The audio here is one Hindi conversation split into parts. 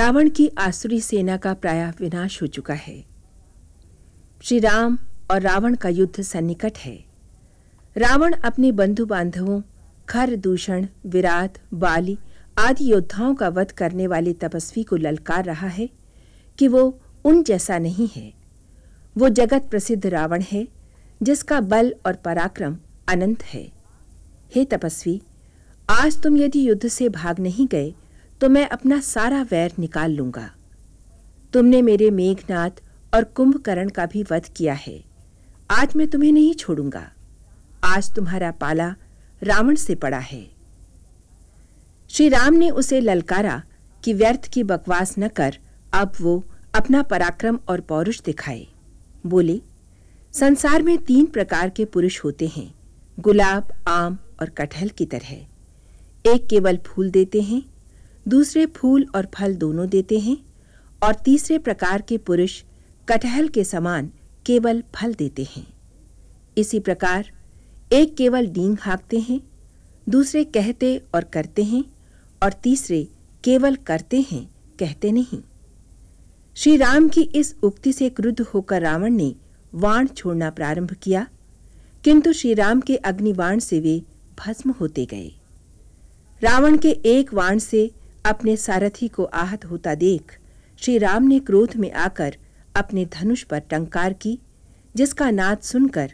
रावण की आसुरी सेना का प्राय विनाश हो चुका है। श्री राम और रावण का युद्ध सन्निकट है। रावण अपने बंधु बांधवों खर दूषण विराट, बाली आदि योद्धाओं का वध करने वाले तपस्वी को ललकार रहा है कि वो उन जैसा नहीं है। वो जगत प्रसिद्ध रावण है, जिसका बल और पराक्रम अनंत है। हे तपस्वी, आज तुम यदि युद्ध से भाग नहीं गए तो मैं अपना सारा वैर निकाल लूँगा। तुमने मेरे मेघनाथ और कुंभकर्ण का भी वध किया है। आज मैं तुम्हें नहीं छोड़ूँगा। आज तुम्हारा पाला रावण से पड़ा है। श्री राम ने उसे ललकारा कि व्यर्थ की बकवास न कर अब वो अपना पराक्रम और पौरुष दिखाए। बोले, संसार में तीन प्रकार के पुरुष होते हैं, गुलाब, आम और कटहल की तरह। एक केवल फूल देते हैं दूसरे फूल और फल दोनों देते हैं और तीसरे प्रकार के पुरुष कटहल के समान केवल फल देते हैं। इसी प्रकार एक केवल डींग हाँकते हैं, दूसरे कहते और करते हैं और तीसरे केवल करते हैं, कहते नहीं। श्री राम की इस उक्ति से क्रुद्ध होकर रावण ने वाण छोड़ना प्रारंभ किया, किंतु श्री राम के अग्निवाण से वे भस्म होते गए। रावण के एक वाण से अपने सारथी को आहत होता देख, श्री राम ने क्रोध में आकर अपने धनुष पर टंकार की, जिसका नाद सुनकर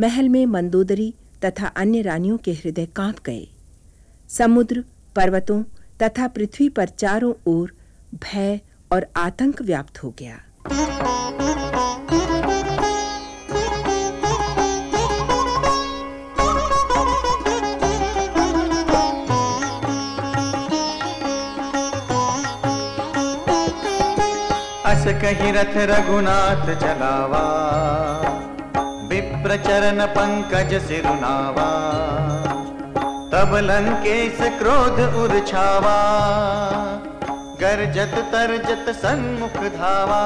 महल में मंदोदरी तथा अन्य रानियों के हृदय काँप गए। समुद्र, पर्वतों तथा पृथ्वी पर चारों ओर भय और आतंक व्याप्त हो गया। अस कही रथ रघुनाथ चलावा विप्र चरण पंकज सिरुनावा, तब लंकेश क्रोध उर्छावा, गर्जत तरजत सन्मुख धावा।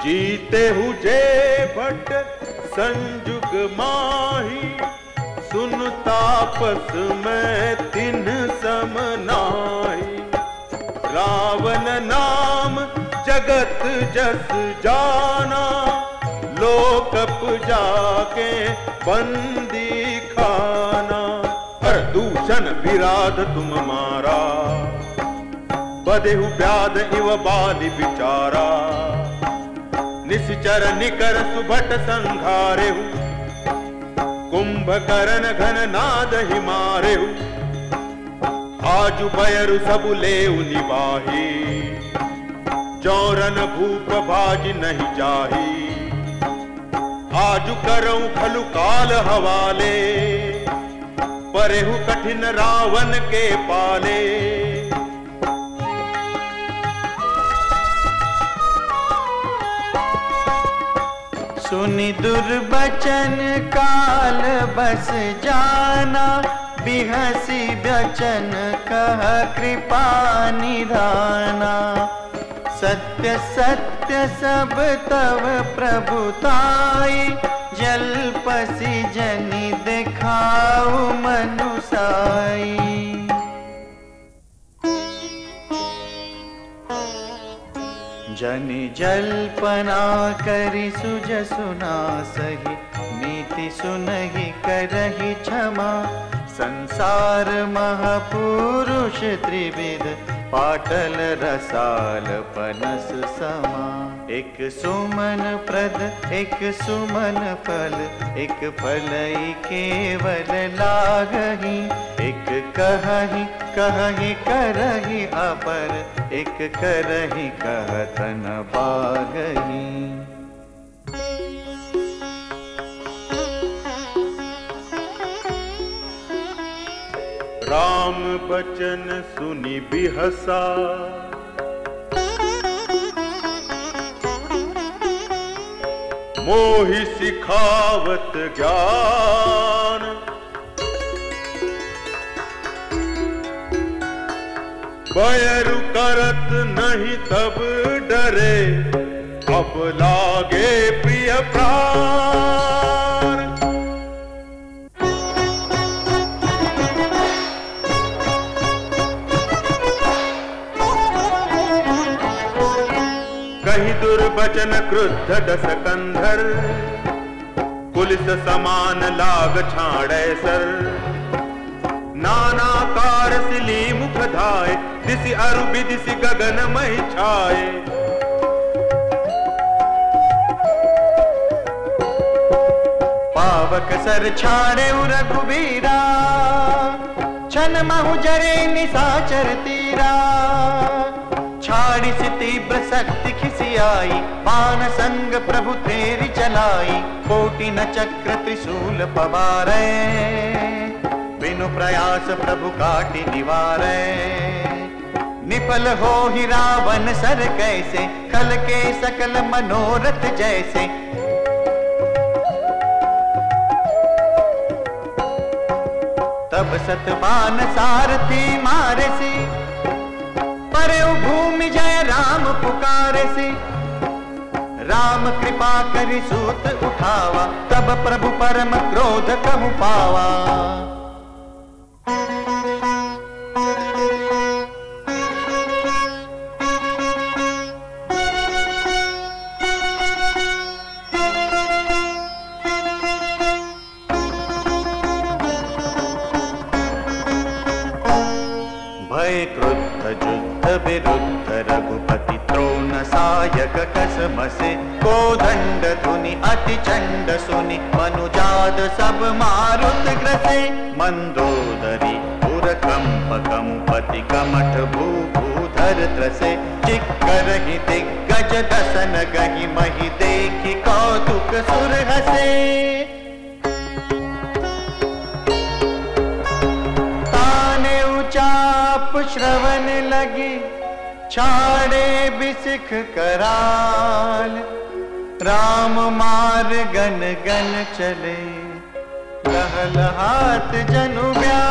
जीते हुए भट संजुग माही सुन तापस में तिन समनाई। रावण नाम जगत जस जाना लोकप जाके बंदी खाना। पर दूषण विराध तुम मारा, बदेहु व्याध इव बाली बिचारा निश्चर निकर सुभट संघारे हूँ कुंभकर्ण घन नाद हिमारे आजु बयरु सब ले निवाही। चौरन भूप भाज नहीं जाही। आजु करऊं खलु काल हवाले, परेहु कठिन रावण के पाले। सुनि दुर्बचन काल बस जाना, बिहसी बचन कह कृपा निधाना। सत्य सत्य सब तव प्रभुताई जल पसी जनि दिखाऊ मनुसाई। जनि जल्पना करि सुज सुना सही, नीति सुनहि करहि क्षमा। संसार महापुरुष त्रिविध, पाटल रसाल पनस समा। एक सुमन प्रद, एक सुमन फल, एक फलई केवल लागही। एक कहही कहही करही अपर, एक करही कहतन बागही। राम बचन सुनि बिहसा। मोहि सिखावत ज्ञान। बैरु करत नहीं तब डरे। अब लागे प्रिय प्राण। कही दुर्वचन क्रुद्ध दस कंधर, पुलिस समान लाग छाड़े सर। नाना कार सिली मुख धाय दिसी अरु दिसी गगन मही छाए। पावक सर छाड़े रघुबीरा छन महु जरे निशाचर तीरा। छाड़ी से तीव्र शक्ति खिसियाई, बाण संग प्रभु तेरी चलाई। कोटि न चक्र त्रिशूल पवारे, बिनु प्रयास प्रभु काटि निवारे। निपल हो ही रावण सर कैसे? खल के सकल मनोरथ जैसे। तब सतबान सारथी मारे सी पर भूमि जय राम पुकारे सी राम कृपा करि सूत उठावा, तब प्रभु परम क्रोध कहु पावा। सायक कसमसे को दंड धुनि अति चंड सुनि, मनुजाद सब मारुत ग्रसे। मंदोदरी पुर कंप कंपति कमठ भू भूधर त्रसे। चिक्कर दिग्गज दसन गही, मही देखी कौतुक सुर हसे। छाड़े बिसिख कराल। राम मार गन गन चले। लहल हाथ जनु ब्याल